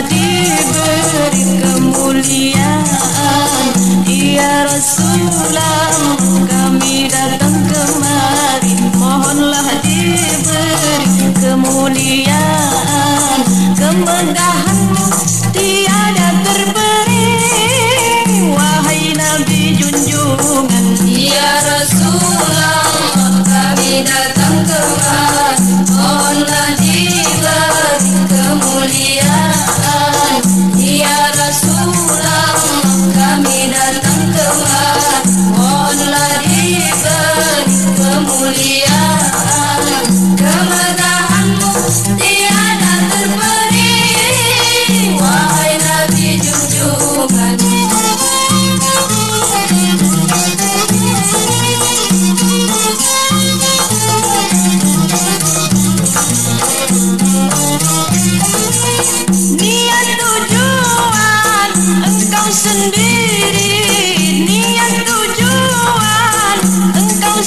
hadir berkemuliaan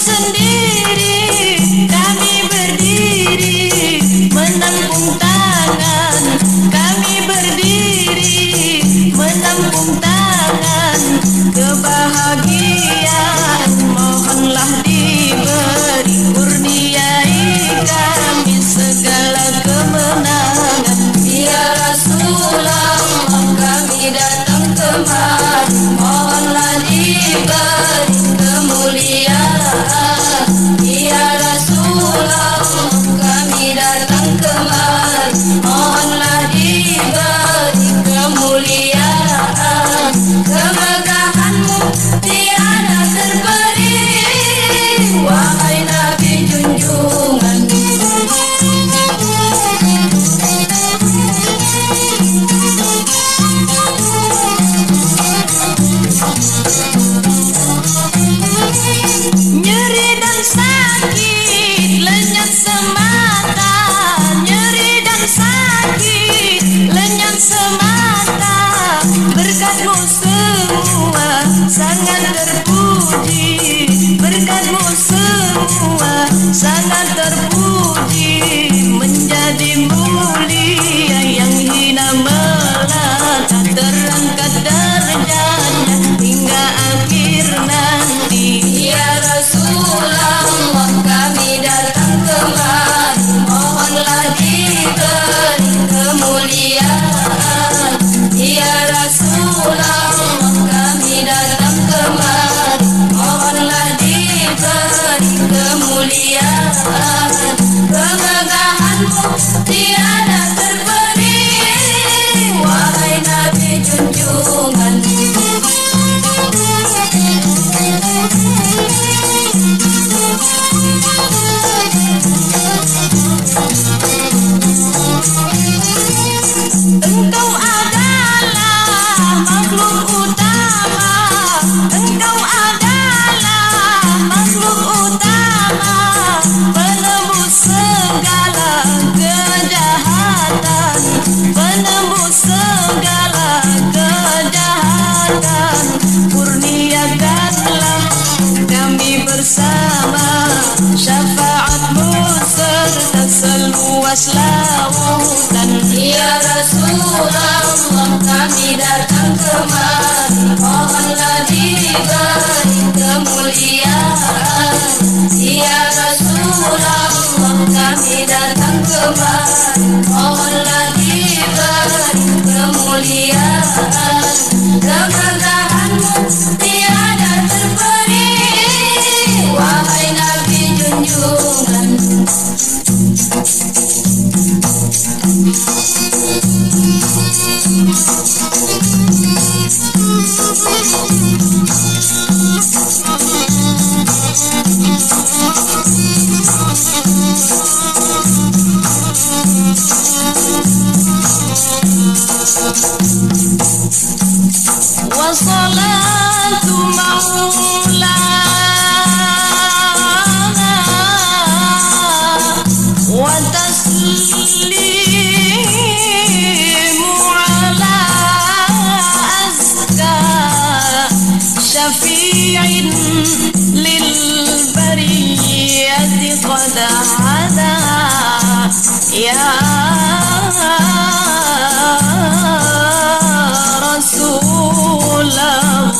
listen terpuji berkatmu semua sangat terpuji menjadi mulia yang hina melata terangkat Allah diberi kemuliaan kemerdahanmu يا رسول الله.